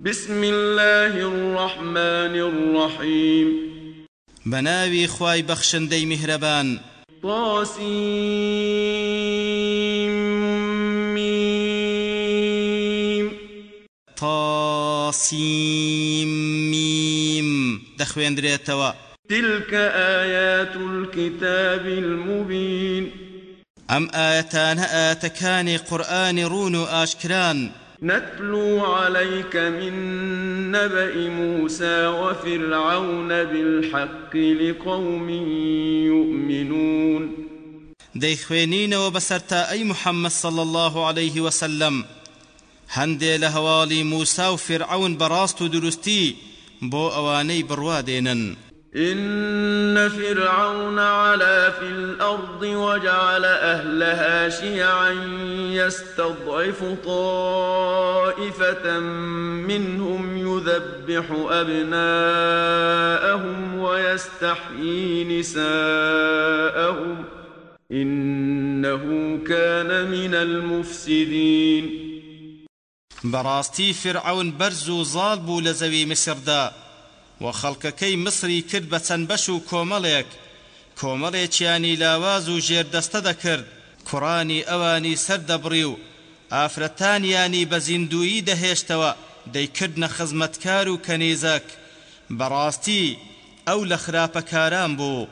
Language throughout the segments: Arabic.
بسم الله الرحمن الرحيم. بناوي خواي بخشندي مهربان طاسيم طاسيم ميم دخويندريتوا تلك آيات الكتاب المبين. أم آيتان آتكان قرآن رون آشكران نتلو عليك من نبأ موسى وفرعون بالحق لقوم يؤمنون. دەیخوێنینەوە بەسەرتا ئەی محەممەد صل الله عليه وسلم هەندێ لە هەواڵی موسا و فرعون بەڕاست و دروستی بۆ ئەوانەی بڕوادێنن إن فرعون علا في الأرض وجعل أهلها شيعا يستضعف طائفة منهم يذبح أبناءهم ويستحيي نساءهم إنه كان من المفسدين. بەڕاستی فرعون بەرز و زاڵ بوو لە زەوی مسردا و خەڵکەکەی مصری کرد بە چەند بەش و کۆمەڵێک. کۆمەڵێکیانی لاواز و ژێردەستە دەکرد. کوڕانی ئەوانی سەردەبڕی و ئافرەتانیانی بە زیندویی دەهێشتەوە دەیکردنە خزمەتکار و کەنیزەک. بەڕاستی ئەو لە خراپەکاران بوو.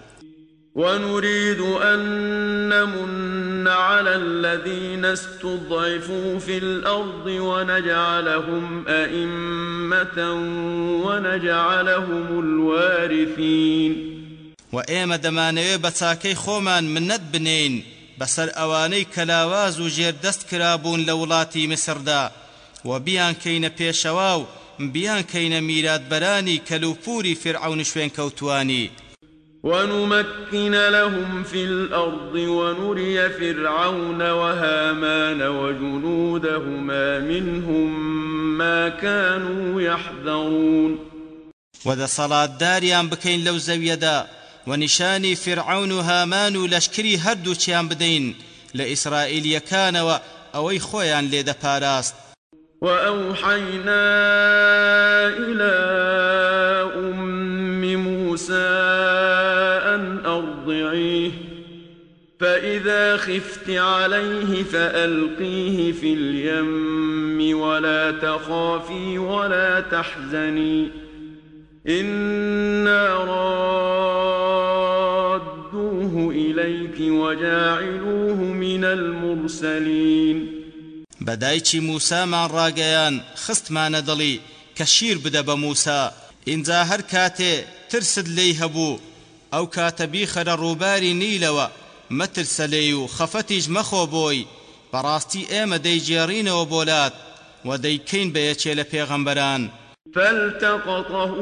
ونريد أن نمن على الذين استضعفوا في الأرض ونجعلهم أئمة ونجعلهم الوارثين. وإيما دمانوي بتاكي خومان منت بنين بسر أواني كلاواز و جيردست كرابون لولاتي مصردا وبيان كين بيشواو بيان كين ميراد براني كلوپوري فرعون شوين كوتواني ونمكن لهم في الأرض ونري فرعون وهامان وجنودهما منهم ما كانوا يحذرون. وذا صلاة داريان بكين لو زويدا ونشاني فرعون هامان لشكري هردو چيان بدين لإسرائيل يكان وأوي خويان ليدا باراست وأوحينا إلى أم موسى أن أرضعيه فإذا خفت عليه فألقيه في اليم ولا تخافي ولا تحزني. إنا رادوه إليك وجاعلوه من المرسلين. بەدایکی موسامان ڕاگەیان خستمانە دڵی کە شیر بدە بە موسا. ئینجا هەر کاتێ ترست لێی هەبوو ئەو کاتە بیخەرە ڕووباری نیلەوە مەترسە لێی و خەفەتیش مەخۆ بۆی بەڕاستی ئێمە دەیجێڕینەوە بۆلات و دەیکەین بە یەکێ لە فالتقطه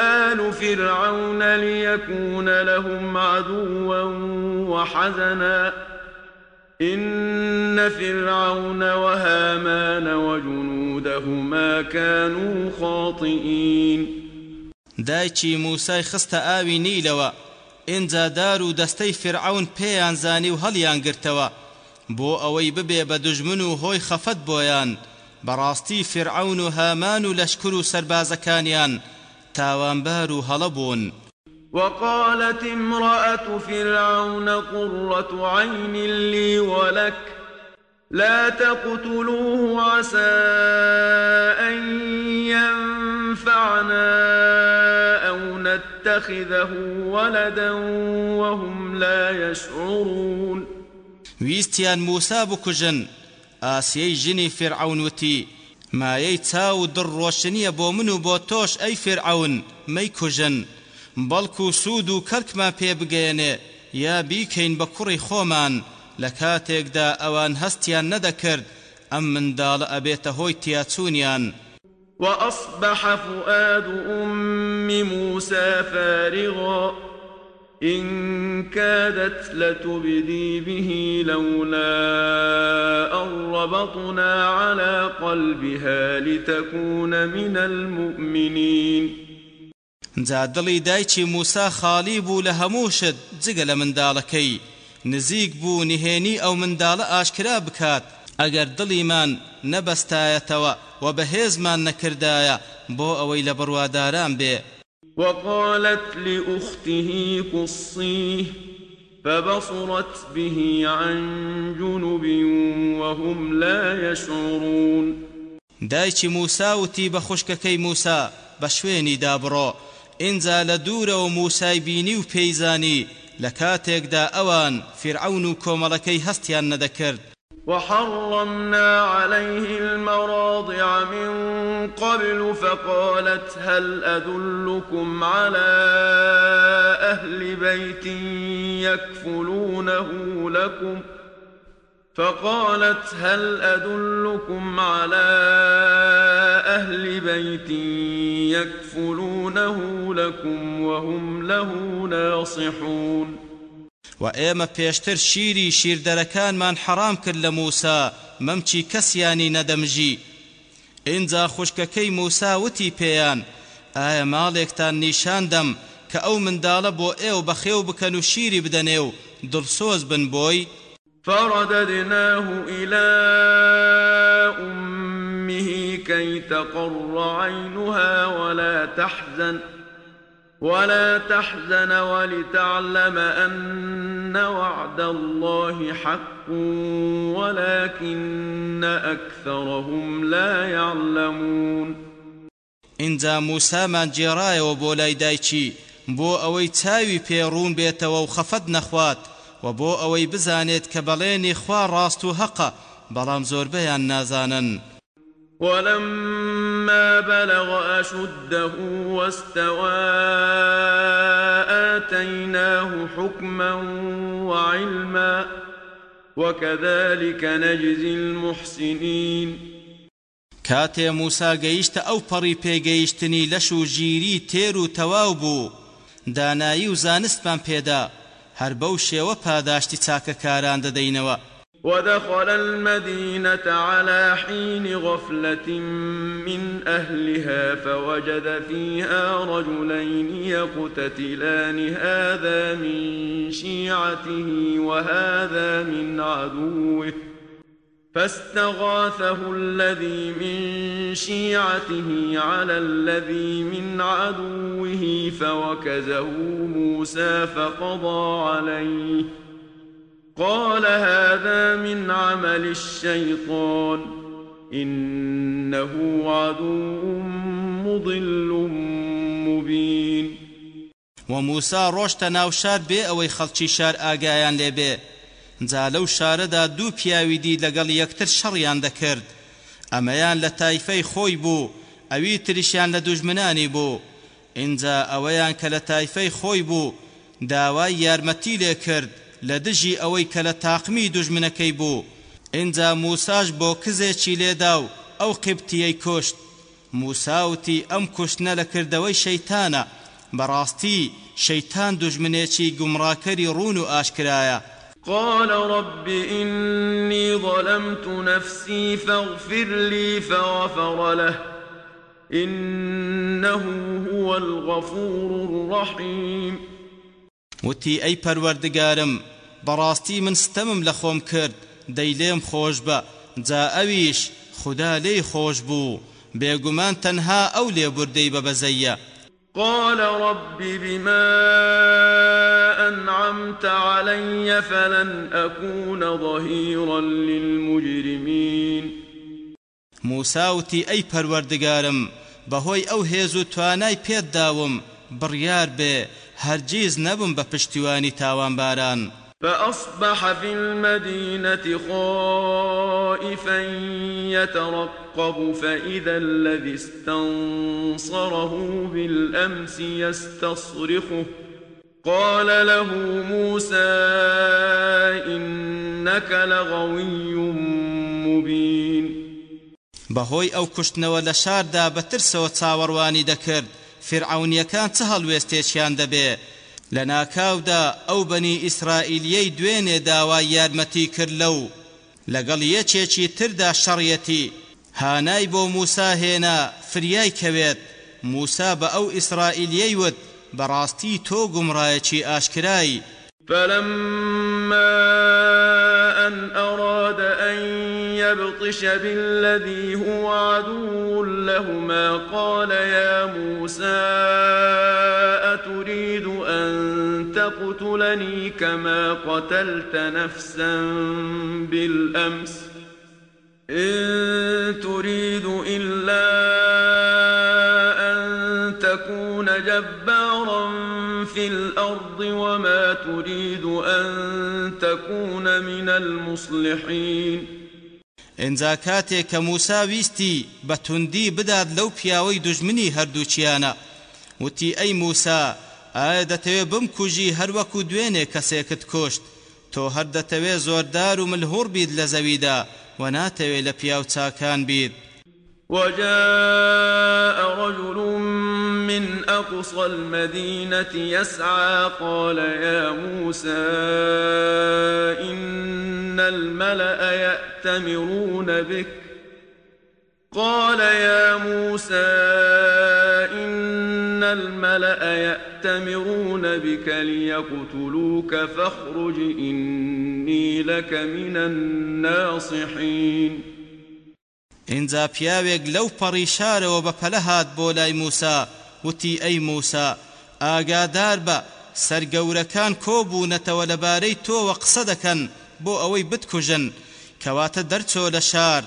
آل فرعون ليكون لهم عدوا وحزنا. إن فرعون وهامان وجنودهما كانوا خاطئين. دایکی موسای خستە ئاوی نیلەوە. ئینجا دار و دەستەی فرعون پێیان زانی و هەڵیان گرتەوە. بۆ ئەوەی ببێ بە دژمن و هۆی خەفەت بۆیان بەڕاستی فرعون و هامان و لەشکر و سربازەکانیان تاوانبار و هەڵەبوون. وقالت امرأة فرعون قرة عين لي ولك لا تقتلوه عسى أن ينفعنا أو نتخذه ولدا وهم لا يشعرون. ویستیان موسا بکوژن ئاسیەی ژنی فرعون وتی مایەی چاو دڕۆشنیە بۆ من و بۆ تۆش ئەی فرعون کوژن بەڵکو سوود و کەرکمان پێ بگەێنێ یا بیکەین بە کوڕی خۆمان لە کاتێکدا ئەوان هەستیان نەدەکرد ئەم منداڵە ئەبێتە هۆی تیاچوونیان. وأصبح فؤاد أم موسى فارغا إن كادت لتبدي به لولا أن ربطنا على قلبها لتكون من المؤمنين. جا دڵی دایکی موسا خاڵی بوو لە هەمووشت جگە لە منداڵەکەی. نزیک بوو نهێنی ئەو منداڵە ئاشکرا بکات. ئەگەر دڵیمان نەبەستایەتەوە و بەهێزمان نەکردایە بۆ ئەوەی لە بڕواداران بێ. وقالت لأخته قصيه فبصرت به عن جنب وهم لا يشعرون. وتی بە خوشکەکەی موسا بە شوێنی دابڕۆ. ئینجا لە دوورەوە موسای بینی و پێیزانی لە کاتێکدا ئەوان فرعون و کۆمەڵەکەی هەستیان نەدەکرد وحرمنا عليه المراضع من قبل فقالت هل أدلكم على أهل بيت يكفلونه لكم فقالت هل أدلكم على أهل بيت يكفلونه لكم وهم له ناصحون؟ و ئێمە پێشتر شیری شیردەرەکانمان حەرام کرد لە موسا مەمچی کەسیانی نەدەمژی ئینجا خوشکەکەی وتی پێیان ئایا ماڵێکتان نیشاندەم کە ئەو منداڵە بۆ ئێوە بەخێو بکەن و شیری بدەنێ و دڵسۆز بن بۆی فرددناه إلى أمه كي تقر عينها ولا تحزن ولا تحزن ولتعلم أن وعد الله حق ولكن أكثرهم لا يعلمون. اینجا موسامان جێڕایەوە بۆ لای دایکی بۆ ئەوەی چاوی پێڕوون بێتەوە و خەفەت نەخوات و بۆ ئەوەی بزانێت کە بەڵێنی خوا ڕاست و حەقە بەڵام زۆربەیان نازانن. ولما بلغ أشده واستوى آتيناه حكما وعلما وكذلك نجزي المحسنين. کاتێ موسا گەیشتە ئەو پەڕی پێگەیشتنی لەش و ژیری تێر و تەواو بوو. دانایی و زانستمان پێدا. هەر بەو شێوە پاداشتی چاکەکاران دەدەینەوە. ودخل المدينة على حين غفلة من أهلها فوجد فيها رجلين يقتتلان. هذا من شيعته وهذا من عدوه. فاستغاثه الذي من شيعته على الذي من عدوه فوكزه موسى فقضى عليه. قال هذا من عمل الشيطان إنه عدو مضل مبين. وموسى ڕۆشتە ناو شار بێ ئەوەی خەڵکی شار ئاگایان لێبێ جا لەو شارەدا دوو پیاوی دی لەگەڵ یەکتر شەڕیان دەکرد. ئەمەیان لە تایفەی خۆی بوو ئەوی تریشیان لە دوژمنانی بوو. اینجا ئەوەیان کە لە تایفەی خۆی بوو داوای یارمەتی لێ کرد لە دژی ئەوەی کە لە تاقمی دوژمنەکەی بوو. اینجا موساش بۆ کزێکی لێدا و ئەو قبتیەی کوشت. موساوتی ئەم کوشتنە لە کردەوەی شەیتانە. بەڕاستی شەیتان دوژمنێکی گومڕاکەری ڕون و ئاشکرایە. قال رب إني ظلمت نفسي فاغفر لي فغفر له. إنه هو الغفور الرحيم. وتی ئەی پەروەردگارم بەڕاستی من کرد دەی لێم خۆش بە جا ئەویش خدا بوو بێگومان تەنها ئەو لێبوردەی بە بەزەیە. قال رب بما أنعمت علي فلن أكون ظهيرا للمجرمين. موساوتی ئەی پەروەردگارم بەهۆی ئەو هێز و توانای پێت داوم بڕیار بێ هەرگیز نەبم بە پشتیوانی تاوانباران. فأصبح في المدينة خائفا يترقب فإذا الذي استنصره بالأمس يستصرخه. قال له موسى إنك لغوي مبين. بەهۆی ئەو کوشتنەوە لە شاردا بەترسەوە چاوەڕوانی دەکرد. فرعونیەکان چه هەڵوێستێکیان دەبێ؟ لە ناکاودا ئەو بەنی ئیسرائیلیەی دوێنێ داوای یارمەتی کرد لەو. لەگەڵ یەکێکی تردا شەڕیەتی هانای بۆ موسا هێنا فریای کەوێت. موسا بە ئەو ئیسرائیلیەی وت بەڕاستی تۆ گومڕایەکی ئاشکرایی فلما أن أراد أن ليبطش بالذي هو عدو لهما قال يا موسى تقتلني كما قتلت نفسا بالأمس. إن تريد إلا أن تكون جبارا في الأرض وما تريد أن تكون من المصلحين. ئینجا کاتێک کە موسا ویستی بە توندی بدات لەو پیاوەی وتی ئەی موسا ئایا دەتەوێ بمکوژی هەروەکو دوێنێ کەسێکت کوشت. تۆ هەر دەتەوێ زۆردار و ملهوڕ بیت لە زەویدا و ناتەوێ لە پیاو چاکان بیت. وجاء رجل من أقصى المدينة يسعى قال يا موسى إن الملأ يأتمرون بك. قال يا موسى إن الملأ يأتمرون بك ليقتلوك فاخرج إني لك من الناصحين. اینجا پیاوێک لەو شارەوە بە پەلە هات بۆ لای موسا وتی ئەی موسا ئاگادار بە سەرگەورەکان کۆبوونەتەوە لەبارەی تۆوە قسە دەکەن بۆ ئەوەی بتکوژن کەواتە دەرچۆ لە شار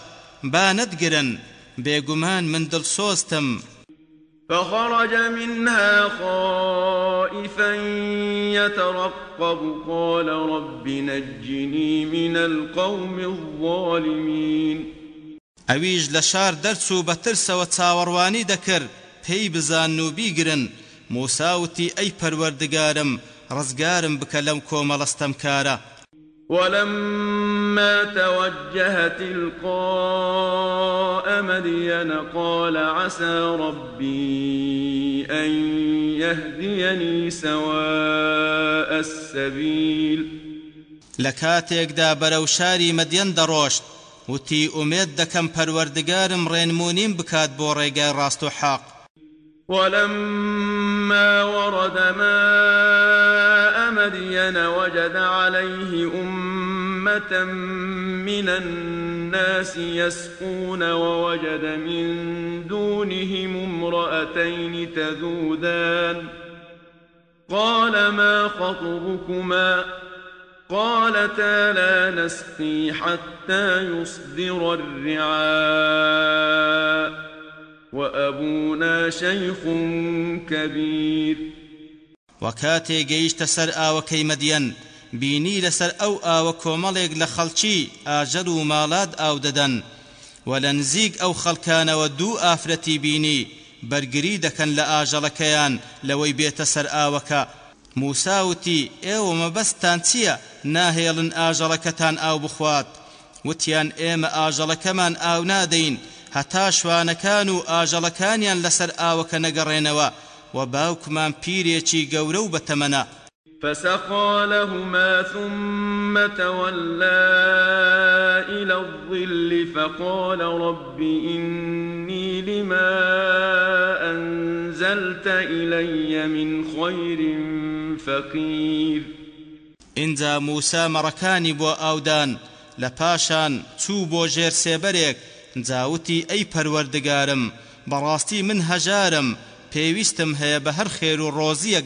من دڵسۆستم فخرج منها خائفا يترقب. قال رب نجني من القوم الظالمين. ئەویش لە شار دەرچوو بە ترسەوە چاوەڕوانی دەکرد پێی بزان و بیگرن. موساوتی ئەی پەروەردگارم ڕزگارم بکە لەم کۆمەڵەستەمکارە. توجه تلقاء مدين قال عسى ربي أن يهديني سواء السبيل. لكاتيكدا برو شاري مدين دروشت وتی ئومێد دەکەم پەروەردگارم ڕێنمونیم بکات بۆ ڕێگای ڕاست و حاق. ولما ورد ماء مدين وجد عليه من الناس يسقون ووجد من دونهم امرأتين تذودان قال ما خطبكما؟ قالتا لا نسقي حتى يصدر الرعاء وأبونا شيخ كبير وكاتي جيشت سر آوكي مدين بینی لسر او آو کوملگ لخلچی آجر و مالاد آو ددن ولنزیگ او خلکان و دو آفرتی بینی برگری دکن لآجلکیان لوی بیت سر آوکا موساوتی ئێوە مەبەستان چییە؟ ناهێڵن ئاژەڵەکەتان ئاو بخوات. وتیان ئێمە ئاژەڵەکەمان ئاو نادەین. هەتا شوانەکان و ئاژەڵەکانیان لەسەر ئاوەکە نەگەڕێنەوە و باوکمان پیرێکی گەورە و بەتەمەنە. فسقى لهما ثم تولى إلى الظل فقال رب إني لما أنزلت إلي من خير فقير. اینجا موسا مەڕەکانی بۆ ئاودان لە چوو بۆ ژێر سێبەرێک جاوتی ئەی پەروەردگارم بەڕاستی من هەژارم پێویستم هەیە بە هەر خێر و ڕۆزیەک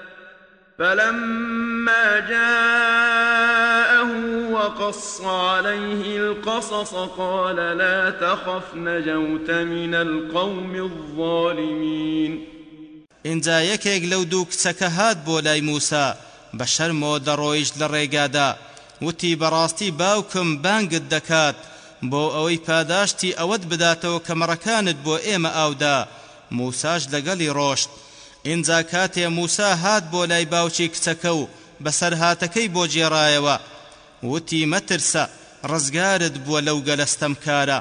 فلما جاءه وقص عليه القصص قال لا تخف نجوت من القوم الظالمين. اینجا یەکێک لەو دوو کچەکە هات بۆ لای موسا. بە شەرمەوە دەڕۆیشت لە ڕێگادا. وتی بەڕاستی باوکم بانگت دەکات. بۆ ئەوەی پاداشتی ئەوەت بداتەوە کە مەڕەکانت بۆ ئێمە ئاودا. موساش لەگەڵی ئینجا کاتێ موسا هات بۆ لای باوکی کچەکە و بەسەر هاتەکەی بۆ جێڕایەوە. وتی مەترسە ڕزگارت بووە لەو گەلەستەمکارە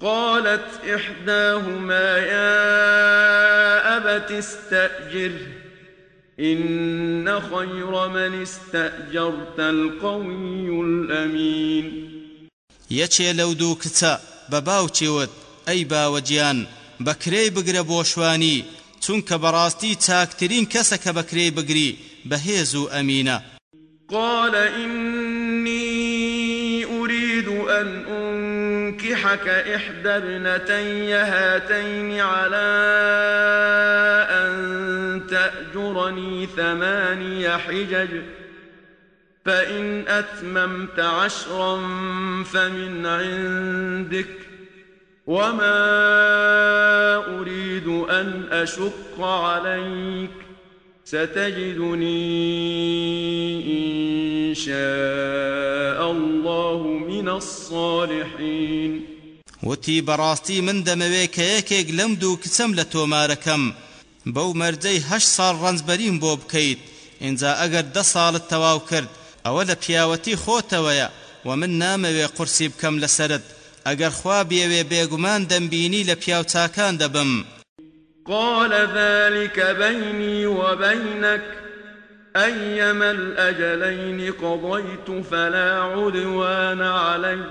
قالت إحداهما يا أبت استأجره إن خير من استأجرت القوي الأمين. یەکێ لەو دوو کچە بە باوچێوت ئەی باوەجیان بەکرێی بگرە بۆشوانی چونکە بەڕاستی چاکترین کەسە کە بەکرێی بگری بەهێز و ئەمینە. قال إني أريد أن أنكحك إحدى ابنتي هاتين على أن تأجرني ثماني حجج فإن أتممت عشرا فمن عندك. وما أريد أن أشق عليك ستجدني إن شاء الله من الصالحين وتی بەڕاستی من دەمەوێ کە یەکێک لەم دوو کچەم لە تۆمارەکەم. بەو مەرجەی هەشت ساڵ ڕەنجبەریم بۆ بکەیت. ئینجا ئەگەر دە ساڵت تەواو کرد ئەوە لە پیاوەتی خۆتەوەیە و قورسی بکەم لەسرت. ئەگەر خوا بێوێ بێگومان دەمبینی لە پیاوچاکان دەبم قال ذلك بيني وبينك. أيما الأجلين قضيت فلا عدوان علي.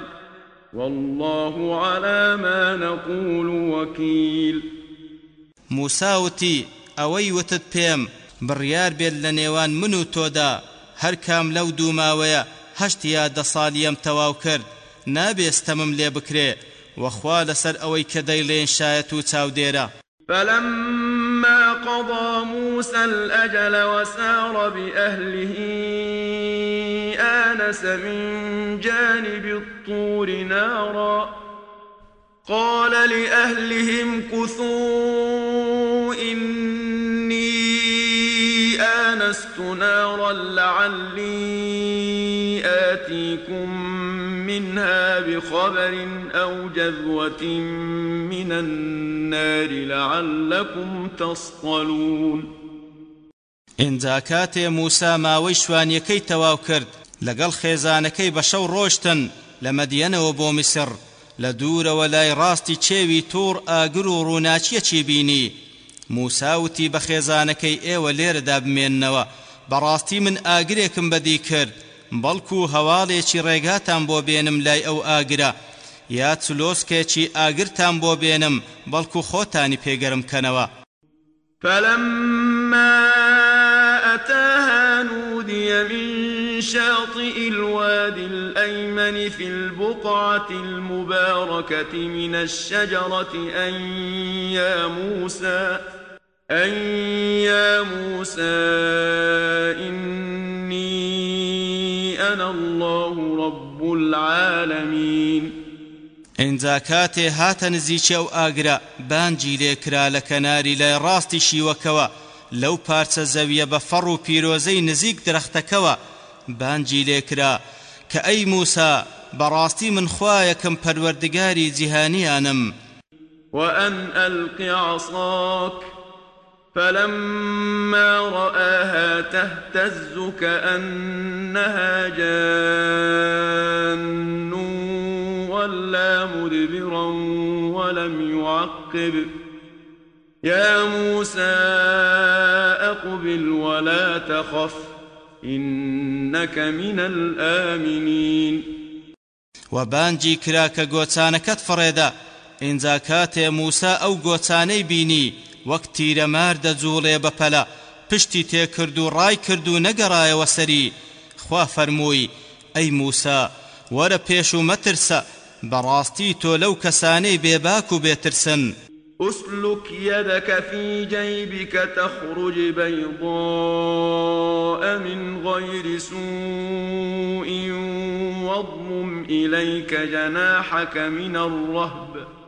والله على ما نقول وكيل. موساوتی ئەوەی وتت پێم بڕیار بێت لە نێوان من و تۆدا. هەر کام لەو دوو ماوەیە هەشت یا دە ساڵیم تەواو کرد. نابێستەمم لێ بکرێ وەخوا لەسەر ئەوەی کە دەیڵێن شایەت و چاودێرە. فلما قضى موسى الأجل وسار بأهله آنس من جانب الطور نارا. قال لأهلهم كثوا إني آنست نارا لعلي آتيكم منها بخبر أو جذوة من النار لعلكم تصطلون. ئینجا کاتێ موسا ماوەی شوانیەکەی تەواو کرد لەگەڵ خێزانەکەی بە شەو ڕۆشتن لە مەدیەنەوە بۆ میسر لە دوورەوە لای ڕاستی چێوی توور ئاگر و ڕووناچیەکی بینی موساوتی بە خێزانەکەی ئێوە لێرەدا بمێننەوە بەڕاستی من ئاگرێکم بەدی کرد بەڵکو هەواڵێکی ڕێگاتان بۆ بێنم لای ئەو ئاگرە. یا چلۆسکێکی ئاگرتان بۆ بێنم بەڵکو خۆتانی پێگەرم کەنەوە. فلما أتاها نودي من شاطئ الوادي الأيمن في البقعة المباركة من الشجرة أن يا موسى أن يا موسى إني أنا الله رب العالمين. ئینجا کاتێ هاتە نزیکە و ئاگرا بانجی لێکرا لە کەناری لای ڕاستی شیوەکەوە لەو پارچە زەویە بە فەڕ و پیرۆزەی نزیک درەختەکەوە بانجی لێکرا کە ئەی موسا بەڕاستی من خوایەکەم پەروەردگاری جیهانیانم وأن ألق عصاك فلما رآها تهتز كأنها جان ولا مدبرا ولم يعقب. يا موسى أقبل ولا تخف إنك من الآمنين. وبانجي كراك گۆچانەکەت فڕێدا ئینجا کاتێ موسا ئەو گۆچانەی بینی. وەک تیرەمار دەجوڵێ بەپەلە پشتی تێکرد و ڕای کرد و نەگەڕایەوە سەری. خوا فەرمووی ئەی موسا وەرە پێش و مەترسە بەڕاستی تۆ لەو کەسانەی بێباک و بێترسن. أسلك يدك في جيبك تخرج بيضاء من غير سوء واضمم إليك جناحك من الرهب.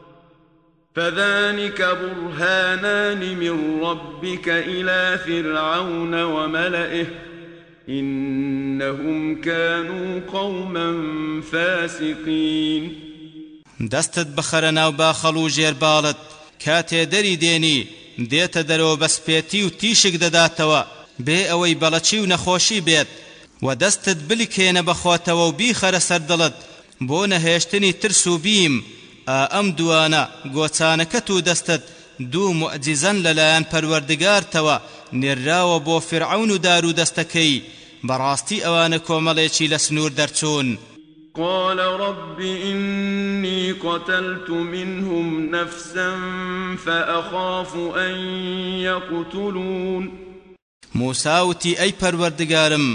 فذلك برهانان من ربك إلى فرعون وملئه إنهم كانوا قوما فاسقين. دەستت بخەرە ناو باخەڵ و ژێرباڵت کاتێ دەری دێنی دێتە دەرەوە بەسپێتی و تیشک دەداتەوە. بێ ئەوەی بەڵەچی و نەخۆشی بێت. و دەستت بلیکێنە بەخۆتەوە و بیخەرە سەردڵت ئەم دوانە گۆچانەکەت و دەستت دوو مؤجزەن لەلایەن پەروەردگارتەوە نێراوە بۆ فرعون و دار و دەستەکەی. بەڕاستی ئەوانە کۆمەڵێکی لە سنوور دەرچوون. قال رب إني قتلت منهم نفسا فأخاف أن يقتلون. موساوتی ئەی پەروەردگارم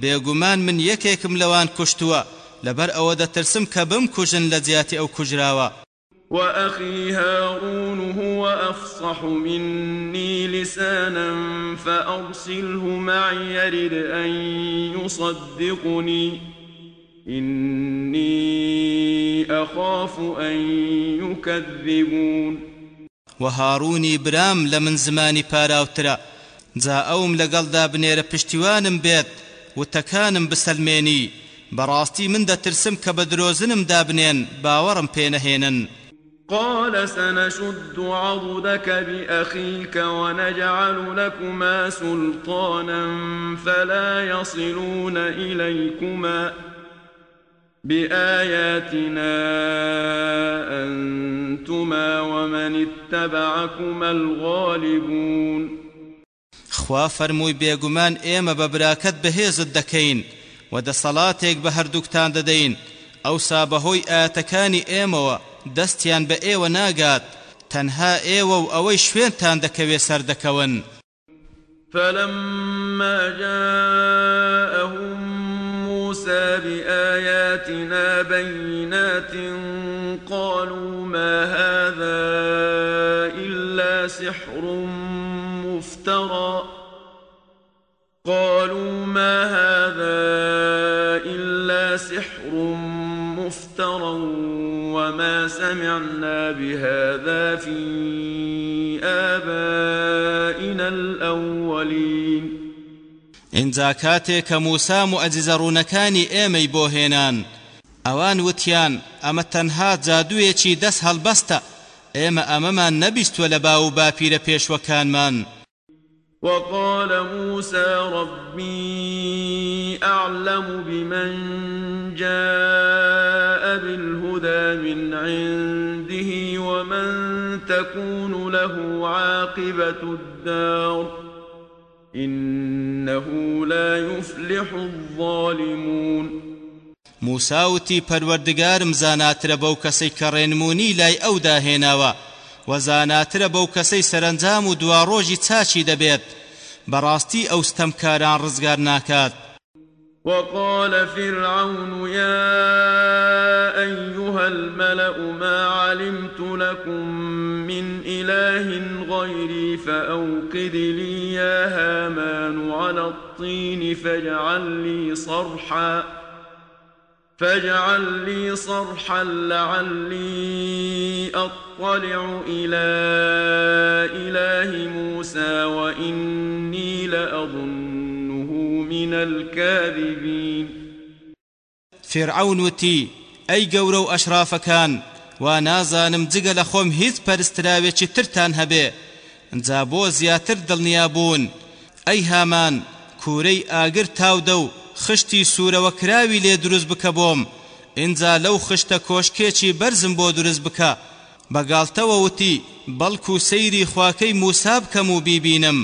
بێگومان من یەکێکم لەوان کوشتووە. لەبەر ئەوە دەترسم کە بم کوژن لە جیاتی ئەو کوژراوە وأخي هارون هو أفصح مني لسانا فأرسله معي يرد أن يصدقني. إني أخاف أن يكذبون. وهاروني برام لمن زماني باراوترا جا ئەوم لەگەڵدا بنێرە پشتیوانم بێت وتەکانم بسەلمێنی بەڕاستی من بە درۆزنم دابنێن باوەڕم پێنەهێنن. قال سنشد عضدك بأخيك ونجعل لكما سلطانا فلا يصلون إليكما بآياتنا أنتما ومن اتبعكما الغالبون. خوا فەرمووی بێگومان ئێمە بە براکەت بەهێزت دەکەین. و دەسەڵاتێک بە هەردووکتان دەدەین. ئەوسا بەهۆی ئاەتەکانی ئێمەوە دەستیان بە ئێوە ناگات تەنها ئێوە و ئەوەی شوێنتان دەکەوێ سەردەکەون فلما جاءهم موسى بآياتنا بينات قالوا ما هذا إلا سحر مفترى قالوا ما هذا سحر مفترى وما سمعنا بهذا في آبائنا الأولين. اینجا کاتێک کە موسا و ئەجزەڕوونەکانی ئێمەی بۆ هێنان ئەوان وتیان ئەمە تەنها جادوویەکی دەست هەڵبەستە ئێمە ئەمەمان نەبیستوە لە باو باپیرە وقال موسى ربي أعلم بمن جاء بالهدى من عنده ومن تكون له عاقبة الدار إنه لا يفلح الظالمون. موساوتی پەروەردگارم زاناترە بەو کەسەی کە ڕێنمونی لای ئەو و زاناترە بەو کەسەی سەرنجام و دوا ڕۆژی چاچی دەبێت. بەڕاستی ئەو ستەمکاران ڕزگار ناکات. وقال فرعون يا أيها الملأ ما علمت لكم من إله غيري فأوقد لي يا هامان على الطين فاجعل لي صرحاً. فاجعل لي صرحا لعلي أطلع إلى إله موسى وإني لأظنه من الكاذبين. فرعون وتی ئەی گەورە و ئەشرافەکان وا نازانم جگە لە خۆم هیچ پەرستراوێکی ترتان هەبێ. جا بۆ زیاتر دڵنیابوون. ئەی هامان کوورەی ئاگر تاودە و خشتی سوورەوە کراوی لێ دروست بکە بۆم. ئینجا لەو خشتە کۆشکێکی بەرزم بۆ دروست بکە. بەگاڵتەوە وتی بەڵکو سەیری خواکەی موسا بکەم و بیبینم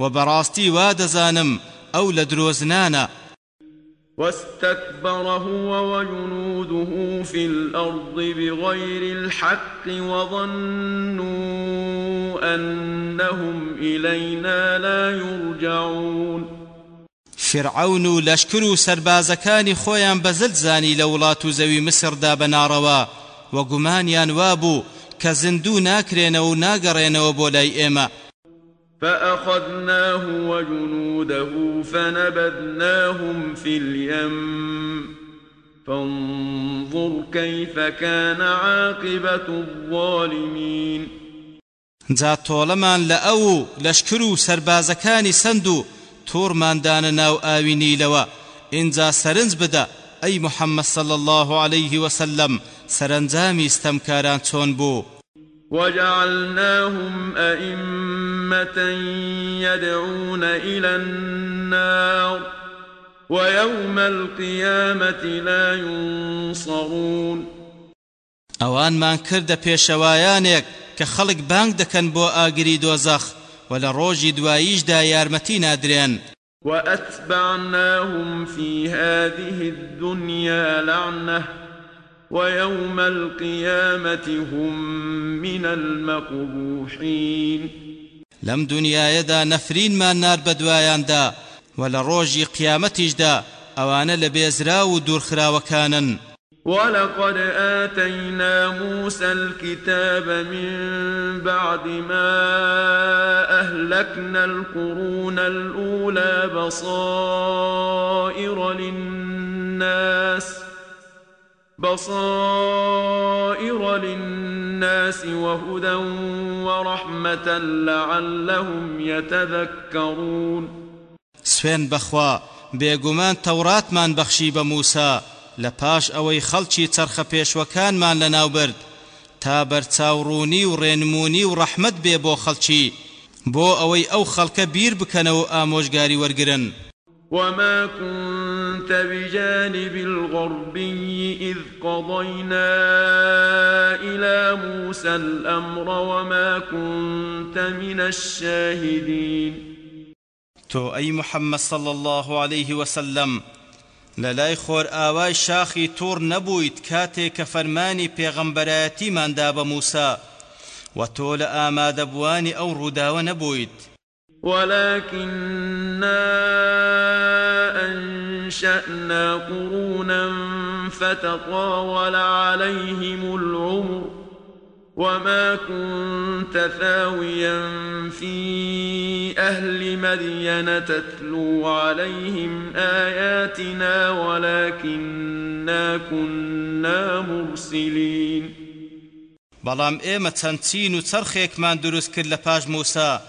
و بەڕاستی وا دەزانم ئەو لە درۆزنانە. واستكبر هو وجنوده في الأرض بغير الحق وظنوا أنهم إلينا لا يرجعون. فرعون و لەشکر و سربازەکانی خۆیان بەزل زانی لە وڵات و زەوی مسردا بەناڕەوە و گومانیان وابوو کە زندوو ناکرێنەوە و ناگەڕێنەوە بۆ لای ئێمە. فأخذناه وجنوده فنبذناهم في اليم. فانظر كيف كان عاقبة الظالمين. جا تۆڵەمان لە ئەو لەشکر و سربازەکانی سند و تۆڕماندانە ناو ئاوی نیلەوە ئینجا سەرنج بدە ئەی محەممەد صل الله عليه وسلم سەرنجامی ستەمکاران چۆن بوو وجعلناهم أئمة يدعون إلى النار. ويوم القيامة لا ينصرون. ئەوانمان کردە پێشەوایانێک کە خەڵک بانگ دەکەن بۆ ئاگری دۆزەخ. و لە ڕۆژی دواییشدا یارمەتی نادرێن وأتبعناهم في هذه الدنيا لعنة ويوم القيامة هم من المقبوحين. لم دنيا يدا نفرين ما نار بدوايان دا ولا روجي قيامتش دا أوانا لبيزرا ودور خراوكانا ولقد آتينا موسى الكتاب من بعد ما أهلكنا القرون الأولى بصائر للناس بصائر للناس وهدى ورحمة لعلهم يتذكرون. سفين بخوا بيقومان تورات من بخشي بموسى لە پاش ئەوەی خەڵکی چرخە پێشوەکانمان لەناو برد. تا بەرچاوڕوونی و ڕێنمونی و ڕەحمت بێ بۆ خەڵکی بۆ ئەوەی ئەو خەڵکە بیر بکەنەوە ئامۆژگاری وەرگرن. وما كنت بجانب الغربي إذ قضينا إلى موسى الأمر وما كنت من الشاهدين. تو أي محمد صلى الله عليه وسلم لەلای خۆر ئاوای شاخی توور نەبوویت کاتێک کە فەرمانی پێغەمبەرایەتیماندا بە موسا و تۆ لە ئامادەبوانی ئەو ڕووداوە نەبوویت ولكننا أنشأنا قرونا فتطاول عليهم العمر. وما كنت ثاويا في أهل مدين تتلو عليهم آياتنا ولكننا كنا مرسلين بەڵام ئێمە چەند چین و چرخێکمان دروست کرد لە پاش موسا.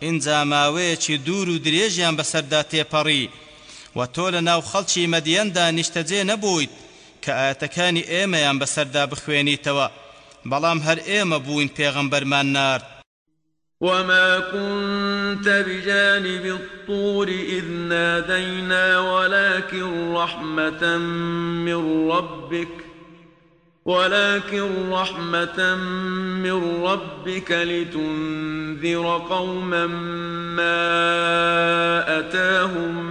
ئینجا ماوەیەکی دوور و درێژیان بەسەردا تێپەڕی و تۆ لە ناو خەڵکی مەدیەندا نیشتەجێ نەبوویت کە ئاەتەکانی ئێمەیان بەسەردا بخوێنیتەوە. بەڵام هەر ئێمە بووین پێغەمبەرمان نارد وما كنت بجانب الطور إذ نادينا ولكن رحمة من ربك ولكن رحمة من ربك لتنذر قوما ما أتاهم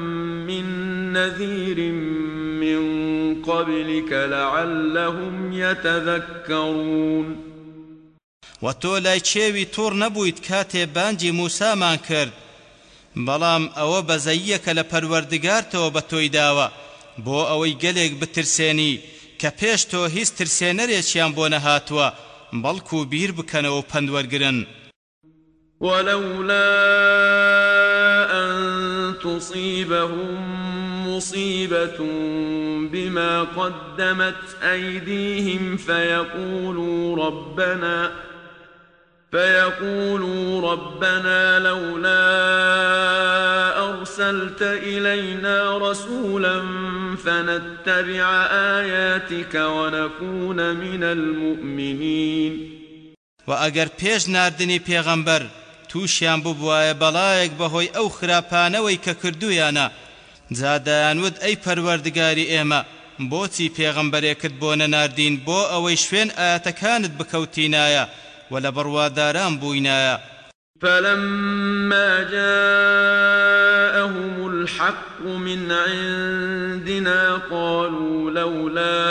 من نذير من قبلك لعلهم يتذكرون. وتو لاي چێوی توور نەبوویت کاتێ بانجی موسامان کرد. بەڵام ئەوە بەزەیەکە لە پەروەردگارتەوە بە تۆی داوە. بۆ ئەوەی گەلێک بترسێنی کە پێش تۆ هیچ ترسێنەرێکیان بۆ نەهاتووە بەڵکو بیر بکەنەوە پەندوەرگرن ولولا أن تصيبهم مصيبة بما قدمت أيديهم فيقولوا ربنا فيقولوا ربنا لولا أرسلت إلينا رسولا فنتبع آياتك ونكون من المؤمنين. وأجر بيش ناردني پیغمبر تووشیان ببوایە بەڵایەک بەهۆی ئەو کە کردویانە جادایانوت ئەی پەروەردگاری ئێمە بۆچی پێغەمبەرێکت بۆ نەناردین بۆ ئەوەی شوێن ئاەتەکانت بکەوتینایە و لە بڕواداران بووینایە. فلما جاءهم الحق من عندنا قالوا لولا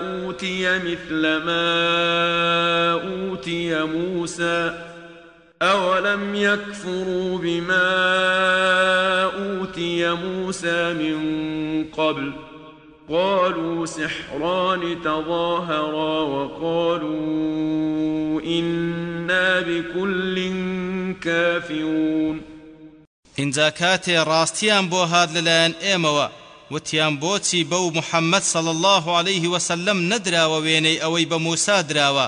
أوتي مثل ما أوتي موسى أولم يكفروا بما أوتي موسى من قبل قالوا سحران تظاهرا وقالوا إنا بكل كافرون اینجا کاتێ ڕاستیان بۆ هات لەلایەن ئێمەوە وتیان بۆچی بەو محەممەد صل الله عليه وسلم نەدراوە وێنەی ئەوەی بە موسا دراوە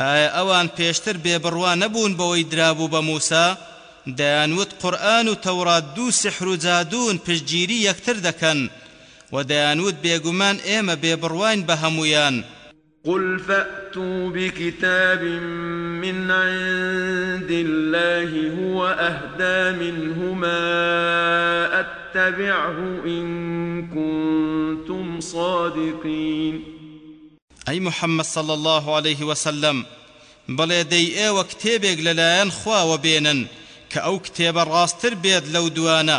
ئایا ئەوان پێشتر بێبڕوا نەبوون بەوەی درابوو بە موسا. دەیانوت قورآن و تەورات دوو سحر و جادوون پشتگیری یەکتر دەکەن و دەیانوت بێگومان ئێمە هەمویان. قل فأتوا بكتاب من عند الله هو أهدى منهما أتبعه إن كنتم صادقين. أي محمد صلى الله عليه وسلم بەڵێ دەی ئێوە کتێبێک لەلایەن خواوە بێنن کە ئەو کتێبە ڕاستتر بێت لەو دوانە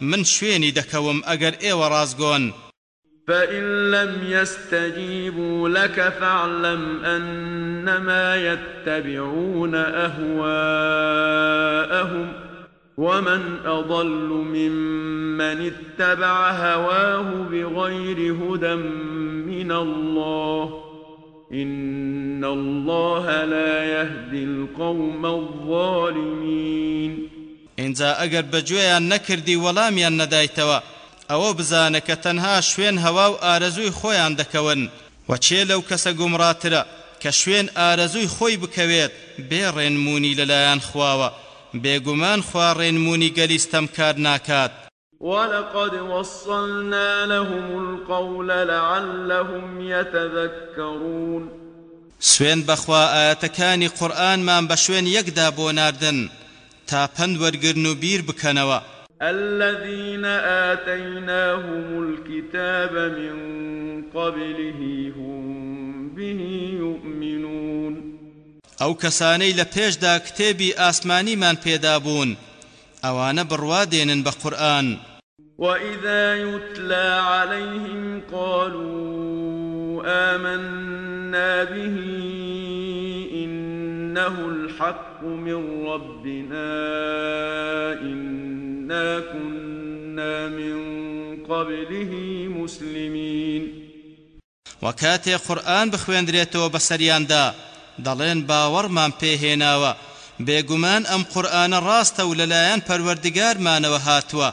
من شوێنی دەکەوم ئەگەر ئێوە ڕازگۆن فإن لم يستجيبوا لك فاعلم أنما يتبعون أهواءهم ومن أضل ممن اتبع هواه بغير هدى من الله إن الله لا يهدي القوم الظالمين. اینجا ئەگەر بەگوێیان نەکردی وەڵامیان نەدایتەوە ئەوە بزانە کە تەنها شوێن هەوا و دەکەون وەچێ لەو کەسە گومڕاترە کە شوێن ئارەزووی خۆی بکەوێت بێ ڕێنمونی لەلایەن خواوە. بێگومان خوا ڕێنمونی گەلیستەم کار ناکات. ولقد وصلنا لهم القول لعلهم يتذكرون. سوێن بەخوا ئاەتەکانی قورئانمان بە شوێن یەکدا بۆ ناردن تا پند وەرگرن و بیر الذين آتيناهم الكتاب من قبله هم به يؤمنون. ئەو کەسانەی لە پێشدا کتێبی ئاسمانیمان پێدا بوون. ئەوانە بڕوا دێنن بە قورئان وإذا يتلى عليهم قالوا آمنا به إنه الحق من ربنا إنا كنا من قبله مسلمين. وكاتي قرآن بخوێندرێتەوە بەسەریاندا دەڵێن باوەڕمان پێهێناوە. بێگومان ئەم قورآانە ڕاستە و لەلایەن پەروەردگارمانەوە هاتووە.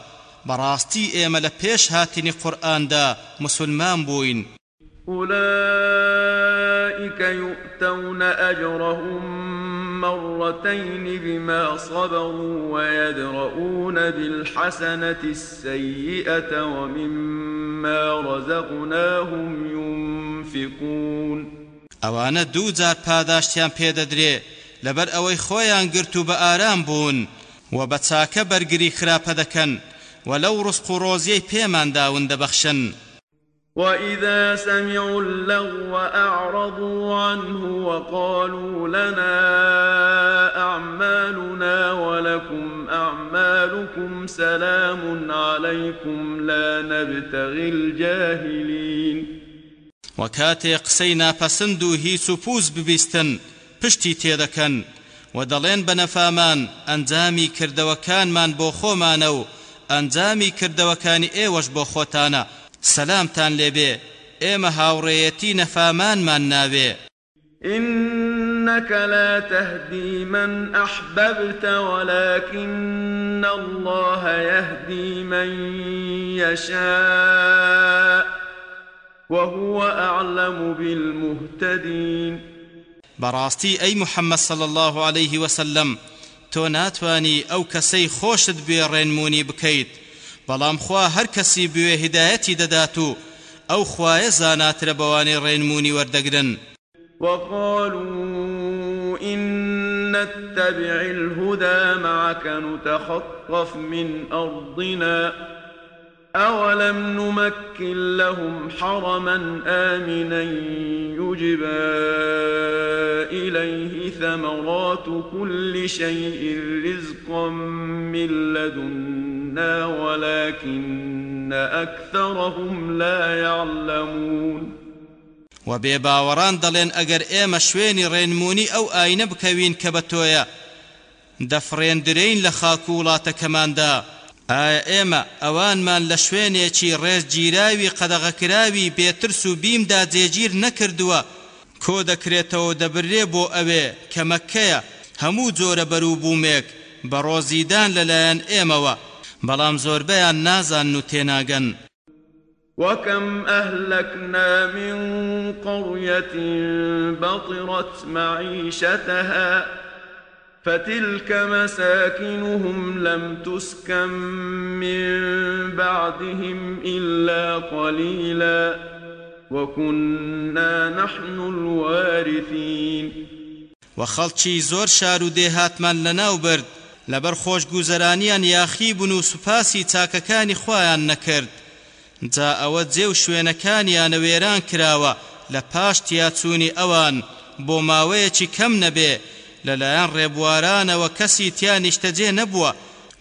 بەڕاستی ئێمە لە پێش هاتنی قورئاندا مسلمان بووین. أولئك يؤتون أجرهم مرتين بما صبروا ويدرؤون بالحسنة السيئة ومما رزقناهم ينفقون. ئەوانە دوو جار پاداشتیان پێدەدرێ لەبەر ئەوەی خۆیان گرت و بە ئارام بوون و بە چاکە بەرگری خراپە دەکەن و لەو ڕسق و ڕۆزیەی پێمان داون دەبەخشن. وإذا سمعوا اللغو أعرضوا عنه وقالوا لنا أعمالنا ولكم أعمالكم سلام عليكم لا نبتغي الجاهلين وكاتي قسينا پسند و هیچ و پوز ببیستن پشتی تێدەکەن. و دەڵێن بە نەفامان ئەنجامی کردەوەکانمان بۆ خۆمانە و ئەنجامی کردەوەکانی ئێوەش بۆ خۆتانە. سەلامتان لێبێ ئێمە هاوڕێیەتی نەفامانمان ناوێ. إنك لا تهدي من أحببت ولكن الله يهدي من يشاء. وهو أعلم بالمهتدين. براستي أي محمد صلى الله عليه وسلم تۆ ناتوانی ئەو کەسەی خۆشت بێ ڕێنمونی بکەیت بەڵام خوا هەر کەسی بوێ هدایەتی دەدات و ئەو خوایە زاناترە بەوانەی ڕێنمونی وەردەگرن وقالوا إن نتبع الهدى معك نتخطف من أرضنا. أولم نمكن لهم حرما آمنا يجبى إليه ثمرات كل شيء رزقا من لدنا ولكن أكثرهم لا يعلمون وبێباوەڕان دەڵێن ئەگەر ئێمە شوێنی ڕێنمونی ئەو ئاینە بکەوین کە بە تۆیە دەفڕێندرین ئایا ئێمە ئەوانمان لە شوێنێکی ڕێزگیراوی قەدەغەکراوی بێترس و بیمدا جێگیر نەکردووە؟ کۆ دەکرێتەوە دەبرێ بۆ ئەوێ کە مەکەیە؟ هەموو جۆرە بەرووبوومێک بە ڕۆزیدان لەلایەن ئێمەوە. بەڵام زۆربەیان نازان و تێناگەن. وكم أهلكنا من قرية بطرت معيشتها فتلك مساكنهم لم تسكن من بعدهم إلا قليلا وكنا نحن الوارثين. وخەڵکی زۆر شار و دێهاتمان لەناو برد لەبەر خۆشگوزەرانیان یاخی بوون و سوپاسی چاکەکانی خۆیان نەکرد. جا ئەوە جێ و شوێنەکانیانە وێران کراوە لە پاش تیاچوونی ئەوان بۆ ماوەیەکی کەم لەلایەن ڕێبوارانەوە کەسی تیانیشتەجێ نەبووە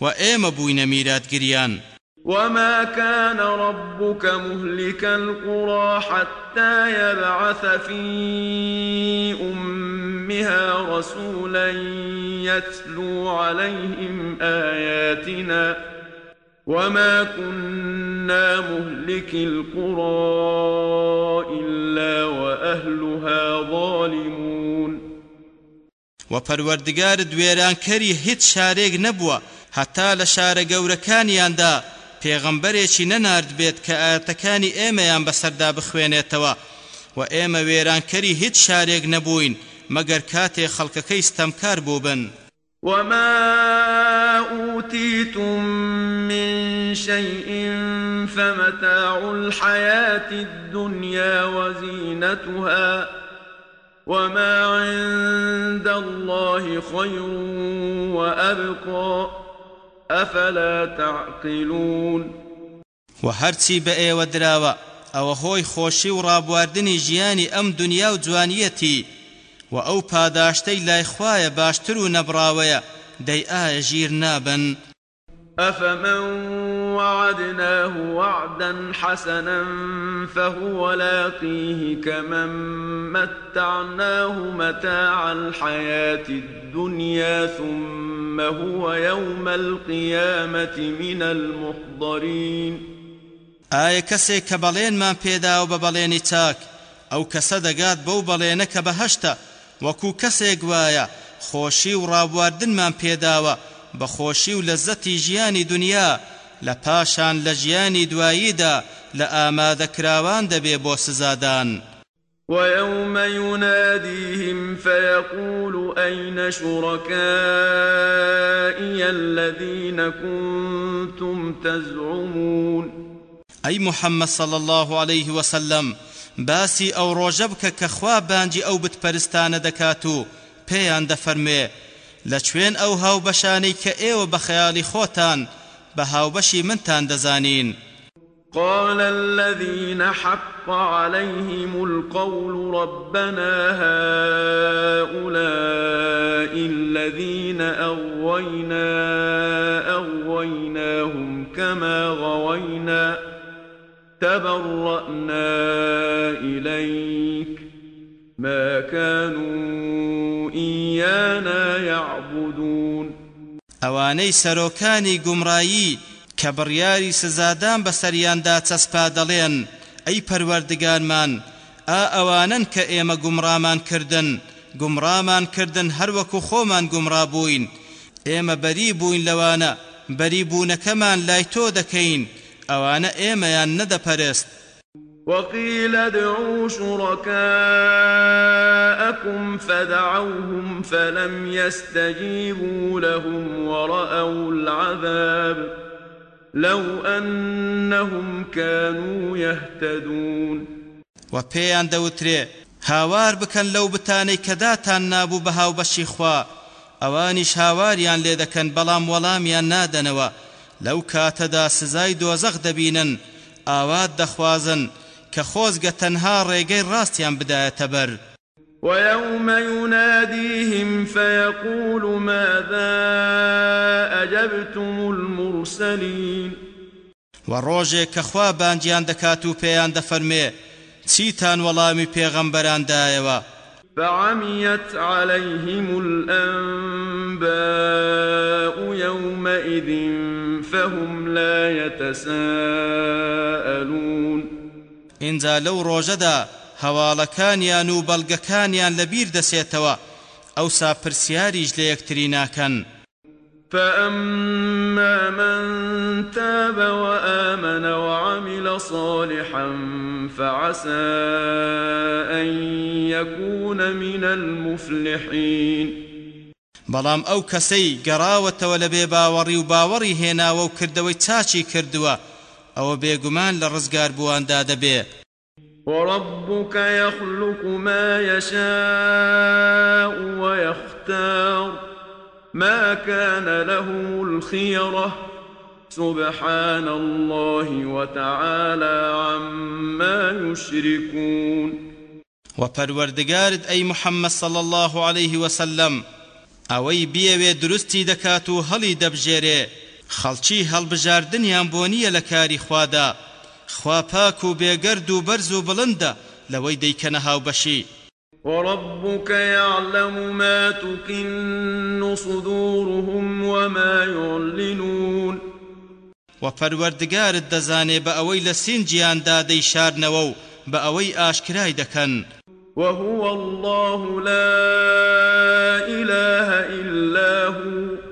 و ئێمە بووینە میراتگریان وما كان ربك مهلك القرى حتى يبعث في أمها رسولا يتلو عليهم آياتنا وما كنا مهلك القرى إلا وأهلها ظالمون. وپروردگار دوێران کەری هیچ شارێک نەبووە هەتا لە شارە گەورەکانیاندا پێغەمبەرێکی نەنارد بێت کە ئاەتەکانی ئێمەیان بەسەردا بخوێنێتەوە. و ئێمە وێرانکەری هیچ شارێک نەبووین مەگەر کاتێ خەڵکەکەی ستەمکار بوو بن. وما أوتيتم من شيء فمتاع الحياة الدنيا وزينتها وما عند الله خير وأبقى أفلا تعقلون وهرتي بأي ودراوة ئەوە هۆی خۆشی و ڕابواردنی ژیانی ئەم دنیا و جوانیەتی و ئەو پاداشتەی لای خوایە باشتر و نەبراوەیە دەی ئایا ژیر نابن؟ أفمن وعدناه وعدا حسنا فهو لاقيه كمن متعناه متاع الحياة الدنيا ثم هو يوم القيامة من المحضرين. ئایا کەسێک کە بەڵێنمان پێدا و بە بەڵێنی چاک ئەو کەسە دەگات بەو بەڵێنە کە بەهەشتە وەکوو کەسێک وایە خۆشی و ڕابواردنمان پێداوە لە پاشان لە ژیانی دواییدا لە ئامادەکراوان دەبێ بۆ سزادان. ويوم يناديهم فيقول أين شركائي الذين كنتم تزعمون؟ أي محمد صلى الله عليه وسلم باسی ئەو ڕۆژە بکە کە خوا بانجی ئەو بتپەرستانە دەکات و پێیان دەفەرمێ لە کوێن ئەو هاوبەشانەی کە ئێوە بە خەیاڵی خۆتان بە هاوبەشی منتان دەزانین قال الذين حق عليهم القول ربنا هؤلاء الذين أغوينا أغويناهم كما غوينا. تبرأنا إليك. ما كانوا إيانا يعبدون. ئەوانەی سەرۆکانی گومڕایی کە بڕیاری سزادان بەسەریاندا چەسپا دەڵێن ئەی پەروەردگارمان ئا ئەوانن کە ئێمە گومڕامان کردن گومڕامان کردن هەروەکو خۆمان گومڕا بووین. ئێمە بەری بووین لەوانە بەری بوونەکەمان لای تۆ دەکەین ئەوانە ئێمەیان نەدەپەرست. وقيل ادعوا شركاءكم فدعوهم فلم يستجيبوا لهم ورأوا العذاب لو أنهم كانوا يهتدون. وپیان دەوترێ هاوار بکەن لەو بتانەی کەداتان نابوو بە هاوبەشی خوا. ئەوانیش هاواریان لێ دەکەن بەڵام وەڵامیان نادەنەوە. لەو کاتەدا سزای دۆزەخ دەبینن ئاوات دەخوازن. کە خۆزگە تەنها ڕێگەی ڕاستیان بدایەتە بەر. ويوم يناديهم فيقول ماذا أجبتم المرسلين؟ وڕۆژێک کە خوا بانجیان دەکات و پێیان دەفەرمێ چیتان وەڵامی پێغەمبەران دایەوە فعميت عليهم الأنباء يومئذ فهم لا يتساءلون. اینجا لەو ڕۆژەدا هەواڵەکانیان و بەڵگەکانیان لەبیر دەسێتەوە. ئەوسا پرسیاریش لە یەکتری ناکەن. فأما من تاب وآمن وعمل صالحا فعسى أن يكون من المفلحين. بەڵام ئەو کەسەی گەڕاوەتەوە لە بێ باوەڕی و باوەڕی هێناوە و کردەوەی چاچی کردووە. ئەوە بێگومان لە ڕزگار بوواندا دەبێ. وربك يخلق ما يشاء ويختار. ما كان لهم الخيرة. سبحان الله وتعالى عما يشركون. وپروردگارد ئەی محەممەد صل الله عليه وسلم ئەوەی بیەوێ دروستی دەکات و هەڵی دەبژێرێ. خەڵکی هەڵبژاردنیان بۆ نییە لە کاری خوادا. خوا پاک و بێگەرد و بەرز و بڵندە لەوەی دەیکەنە هاوبەشی. وربك يعلم ما تكن صدورهم وما يعلنون. وپروردگارت دەزانێ بە ئەوەی لە سینجیاندا دەیشارنەوە و بە ئەوەی ئاشکرای دەکەن. وهو الله لا إله إلا هو.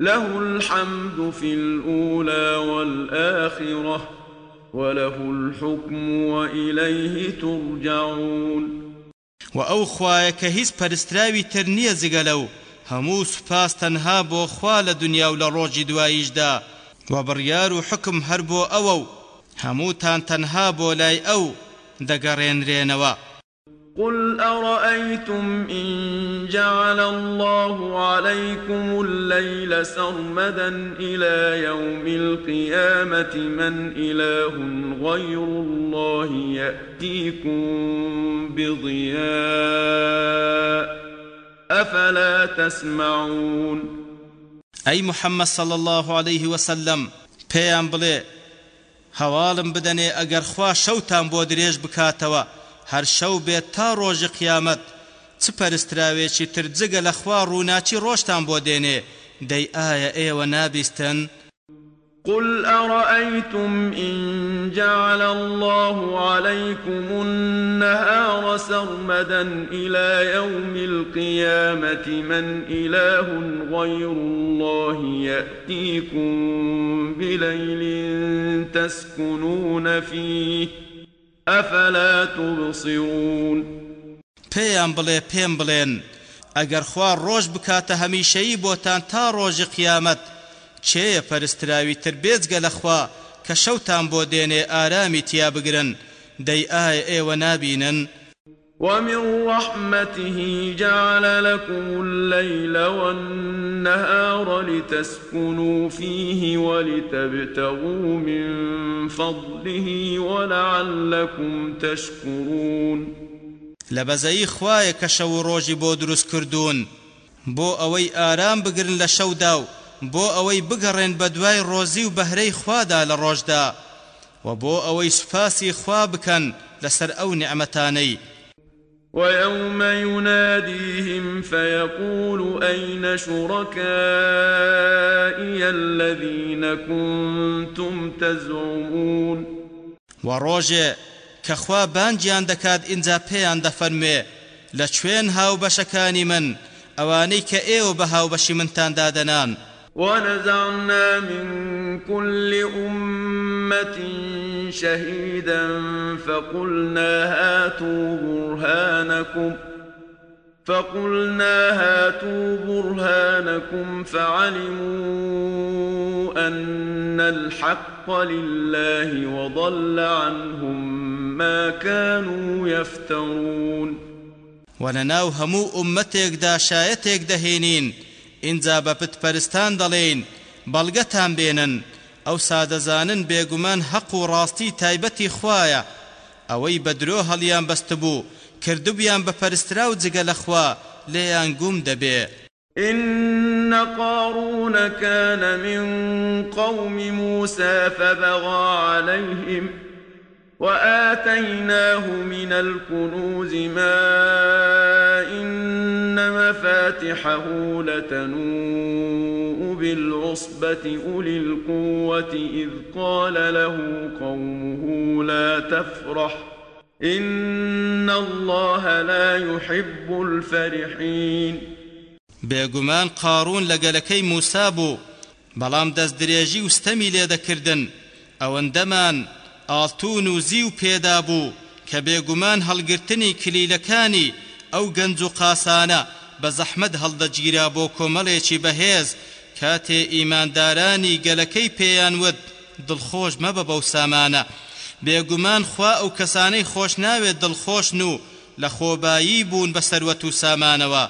له الحمد في الأولى والآخرة وله الحكم وإليه ترجعون. و ئەو خوایە کە هیچ پەرستراوی تر نییە جگەلە و هەموو سوپاس تەنها بۆ خوا لە دنیا و لە ڕۆژی دواییشدا و بڕیار و حکم هەر بۆ ئەوە و هەمووتان تەنها قل أرأيتم إن جعل الله عليكم الليل سرمدا إلى يوم القيامة من إله غير الله يأتيكم بضياء أفلا تسمعون أي محمد صلى الله عليه وسلم پێیان بڵێ هەواڵم بدەنێ ئەگەر خوا شەوتان بۆ درێژ بکاتەوە هەر شەو بێت تا ڕۆژی قیامەت. چ پەرستراوێکی تر جگە لە خوا ڕووناچی ڕۆشتان بۆ دێنێ؟ دەی ئایا ئێوە نابیستن؟ قل أرأيتم إن جعل الله عليكم النهار سرمدا إلى يوم القيامة من إله غير الله يأتيكم بليل تسكنون فيه ئەفەلا تبصرون؟ پێیان بڵێ پێم بڵێن ئەگەر خوا ڕۆژ بکاتە هەمیشەیی بۆتان تا ڕۆژی قیامەت چێیە پەرستراوی تر بێجگە لەخوا کە شەوتان بۆ دێنێ ئارامی تیا بگرن؟ دەی ئایا ئێوە نابینن؟ ومن رحمته جعل لكم الليل والنهار لتسكنوا فيه ولتبتغوا من فضله ولعلكم تشكرون لبزەی خوایە کە و ڕۆژی بۆ دروست کردوون بۆ ئەوەی ئارام بگرن لە شەودا و بۆ ئەوەی خوادا لە و بۆ ئەوەی سوپاسی خوا بکەن لەسەر ئەو ويوم يناديهم فيقول أين شركائي الذين كنتم تزعمون؟ وروجه كخوا بانجيان دكاد انزا بيان دفرمي لچوين هاو بشكاني من اواني كايو بهاو بشي منتان دادنان ونزعنا من كل أمة شهيدا فقلنا هاتوا برهانكم فقلنا هاتوا برهانكم فعلموا أن الحق لله وضل عنهم ما كانوا يفترون. ولناو همو أمتك دا شايتك دهينين. ئینجا بە پتپەرستان دەڵێن بەڵگەتان بێنن. ئەو سادەزانن بێگومان حەق و ڕاستی تایبەتی خوایە. ئەوەی بە درۆ هەڵیان بەستبوو کردبیان بە پەرسترا و جگە لەخوا لێیان گوم دەبێ. إن قارون كان من قوم موسى فبغى عليهم وآتيناه من الكنوز ما إن مفاتحه لتنوء بالعصبة أولي القوة إذ قال له قومه لا تفرح إن الله لا يحب الفرحين. بێگومان قارون لەگەلەکەی موسا بوو بەڵام دەست درێژی و ستەمی لێدەکردن ئەوەندەمان ئاڵتون و زیو پێدا بوو کە بێگومان هەڵگرتنی کلیلەکانی ئەو گەنج و قاسانە بە زەحمەت هەڵدەگیرا بۆ کۆمەڵێکی بەهێز کاتێ ئیماندارانی گەلەکەی پێیان وت دڵخۆش مەبە بەو سامانە. بێگومان خوا ئەو کەسانەی خۆش ناوێت دڵخۆشن و لە خۆبایی بوون بە سەروەت و سامانەوە.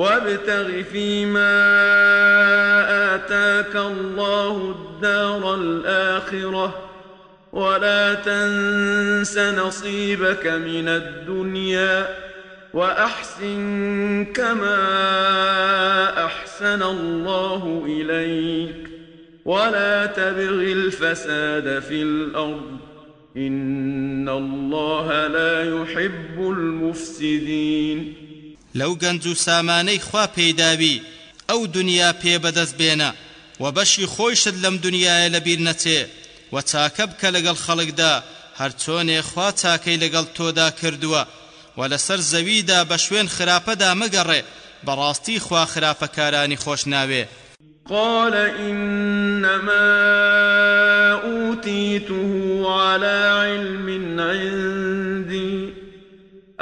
وابتغ فيما آتاك الله الدار الآخرة. ولا تنس نصيبك من الدنيا وأحسن كما أحسن الله إليك ولا تبغ الفساد في الأرض إن الله لا يحب المفسدين. لو گەنج ساماني خوا پێداوی أو دنيا پێ بەدەست بێنە و بەشی خۆیشت لەم دنیاە لەبیر و چاکە بکە لەگەڵ خەڵکدا هەر چۆنێ خوا چاکەی لەگەڵ تۆدا کردووە. و لەسەر زەویدا بە شوێن خراپەدا مەگەڕێ بەڕاستی خوا خراپەکارانی خۆش ناوێ. قال إنما أوتيته على علم عندي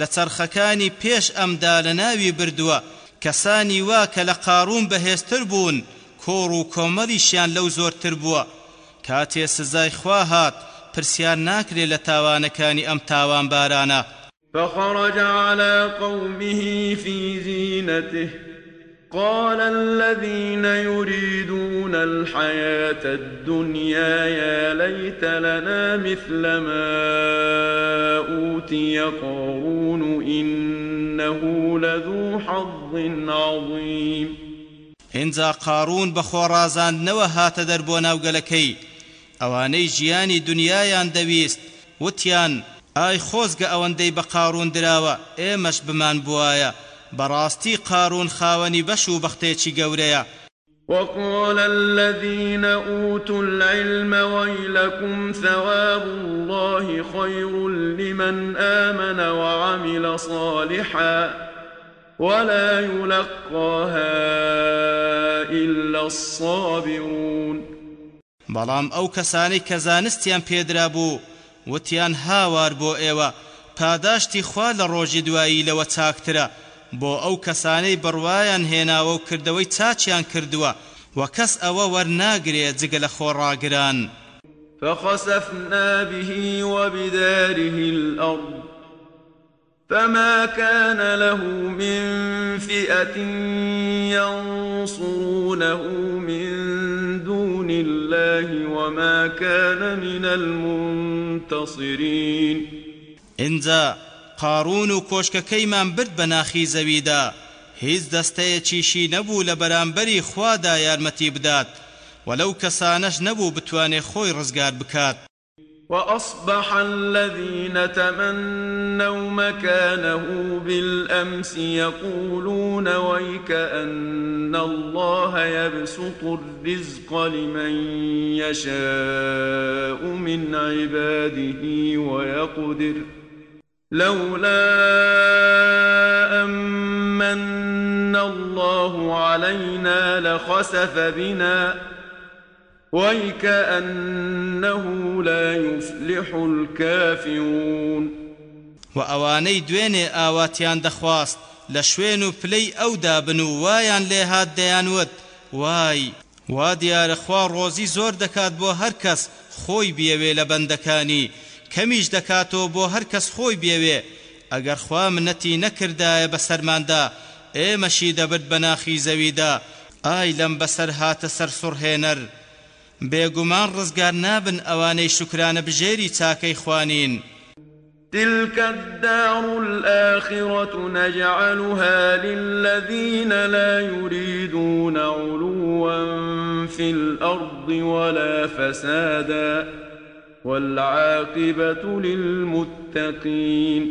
لە چرخەکانی پێش ئەمدا لە ناوی بردووە کەسانی وا کە لە قارون بەهێزتر بوون کۆڕ و کۆمەڵیشیان لەو زۆرتر بووە. کاتێ سزای خوا هات پرسیار ناکرێ لە تاوانەکانی ئەم تاوان بارانە فخرج على قومه في زينته. قال الذين يريدون الحياة الدنيا يا ليت لنا مثل ما أوتي قارون إنه لذو حظ عظيم. هنجا قارون بخۆڕازاندنەوە هاتە دەربۆ ناوگەلەکەی. ئەوانەی ژیانی دنیایان دەویست وتیان ئای خۆزگە ئەوەندەی بە قارون دراوە ئێمەش بمان بواە براستي قارون خاوني بشو بختيتشي قوريا وقال الذين أوتوا العلم ويلكم ثواب الله خير لمن آمن وعمل صالحا ولا يلقاها إلا الصابرون. بەڵام ئەو کەسانەی کە زانستیان پێدرا بوو وتیان هاوار بۆ ئێوە پاداشتی خوا لە ڕۆژی دوایی لەوە چاکترە. بۆ ئەو کەسانەی بڕوایان هێناوە و کردەوەی چاچیان کردووە و کەس ئەوە وەرناگرێت جگە لە خۆڕاگران. فخسفنا به وبداره الأرض فما كان له من فئة ينصرونه من دون الله وما كان من المنتصرين. إنزا قارون و کۆشکەکەیمان برد بە ناخی زەویدا. هیچ دەستەیەکیشی نەبوو لە بەرامبەری خوادا یارمەتی بدات ولو کەسانەش نەبوو بتوانێ خۆی ڕزگار بکات. وأصبح الذين تمنوا مكانه بالأمس يقولون ويك أن الله يبسط الرزق لمن يشاء من عباده ويقدر لولا أمن الله علينا لخسف بنا ويكأنه لا يفلح الكافرون. وأواني دويني آواتيان دخواست لشوين پلەی ئەودا بن و وایان لێ هات دەیانوت وای وا دیارە خوا ڕۆزی زۆر دەکات بۆ هەر کەس خۆی بیەوێ کەمیش دەکاتەوە بۆ هەر کەس خۆی بێوێ. ئەگەر خوا منەتی نەکردایە بەسەرماندا ئێمەشی دەبرد بە ناخی زەویدا. ئای لەم بەسەر هاتە سەر سوڕهێنەر. بێگومان ڕزگار نابن ئەوانەی شکرانە بژێری چاکەی خوانین. تلك الدار الآخرة نجعلها للذين لا يريدون علوا في الأرض ولا فسادا. والعاقبة للمتقين.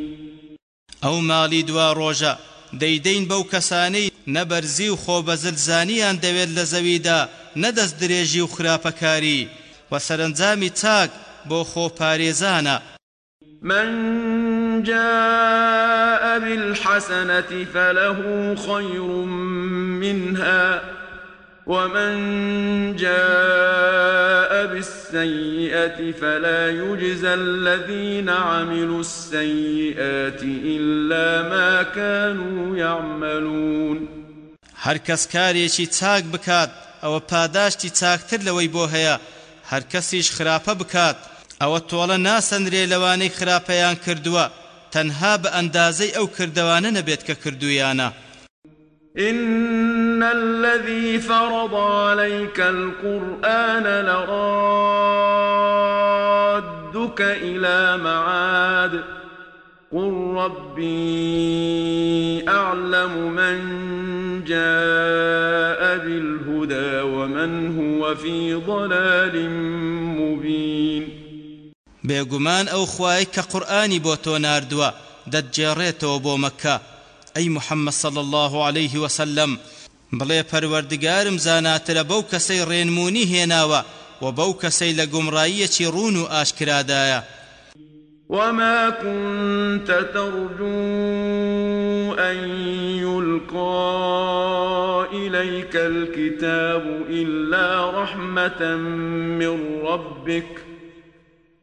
ئەو ماڵی دوا ڕۆژە دەیدەین بەو کەسانەی نەبەرزی و خۆبەزلزانیان دەوێت لە زەویدا نەدەست درێژی و خراپەکاری و سەرنجامی چاک بۆ خۆپارێزانە من جاء بالحسنة فله خير منها. ومن جاء بالسيئة فلا يجزى الذين عملوا السيئات إلا ما كانوا يعملون هر کس کارێکی چاک بکات ئەوە پاداشتی چاکتر لەوەی بۆ هەیە. هەر کەسیش خراپە بکات ئەوە تۆڵە ناسەندرێ لەوانەی خراپەیان کردووە. تەنها بە ئەندازەی ئەو کردوانە نەبێت کە کردویانە إن الذي فرض عليك القرآن لرادك إلى معاد قل ربي أعلم من جاء بالهدى ومن هو في ضلال مبين. خوای کە قورآانی بۆ تۆ ناردووە دەتجێڕێتەوە بۆ مەکە. ئەی محەممەد صل الله عليه وسلم بڵێ پەروەردگارم زاناترە بەو کەسەی ڕێنمونی هێناوە و بەو کەسەی لە گومڕاییەکی ڕون و وما كنت ترجو أن يلقى إليك الكتاب إلا رحمة من ربك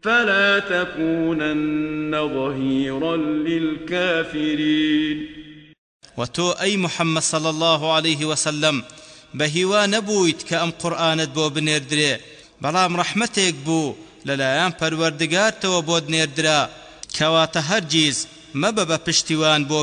فلا تكونن ظهيرا للكافرين وە تۆ ئەی محمد صلى الله عليه وسلم بهوا نبويت كأم قرآنت بو بنيردري بلام رحمتك بو. لەلایەن پەروەردگارتەوە بۆ نێردرا کەواتە هەرگیز مەبە بە پشتیوان بۆ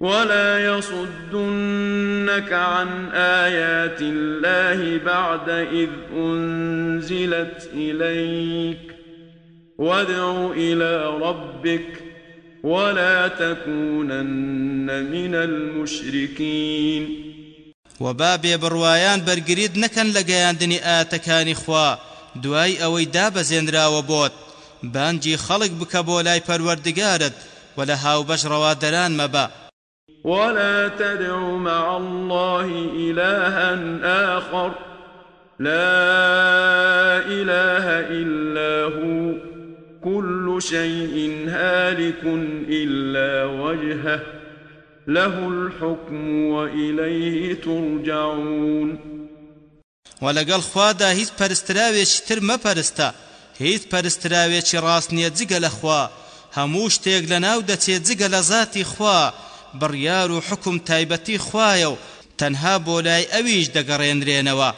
ولا يصدنك عن آيات الله بعد إذ أنزلت إليك. وادع إلى ربك ولا تكونن من المشركين. وبابي بڕوایان بەرگریت نەکەن لە گەیاندنی ئاتەکانی خوا دوای ئەوەی دابەزێنراوە بۆت بانجی خەڵک بکە بۆ لای پەروەردگارت و لە هاوبەش ڕەوادەران مەبە ولا تدع مع الله إلها آخر. لا إله إلا هو. كل شيء هالك إلا وجهه له الحكم وإليه ترجعون. و لەگەڵ خوادا هیچ پەرستراوێکی تر مەپەرستە هیچ پەرستراوێکی ڕاست نییە جگە لە خوا هەموو شتێک لە ناو دەچێت جگە لە ذاتی خوا. بڕیار و حکم تایبەتی خوایە و تەنها بۆ لای ئەویش دەگەڕێنرێنەوە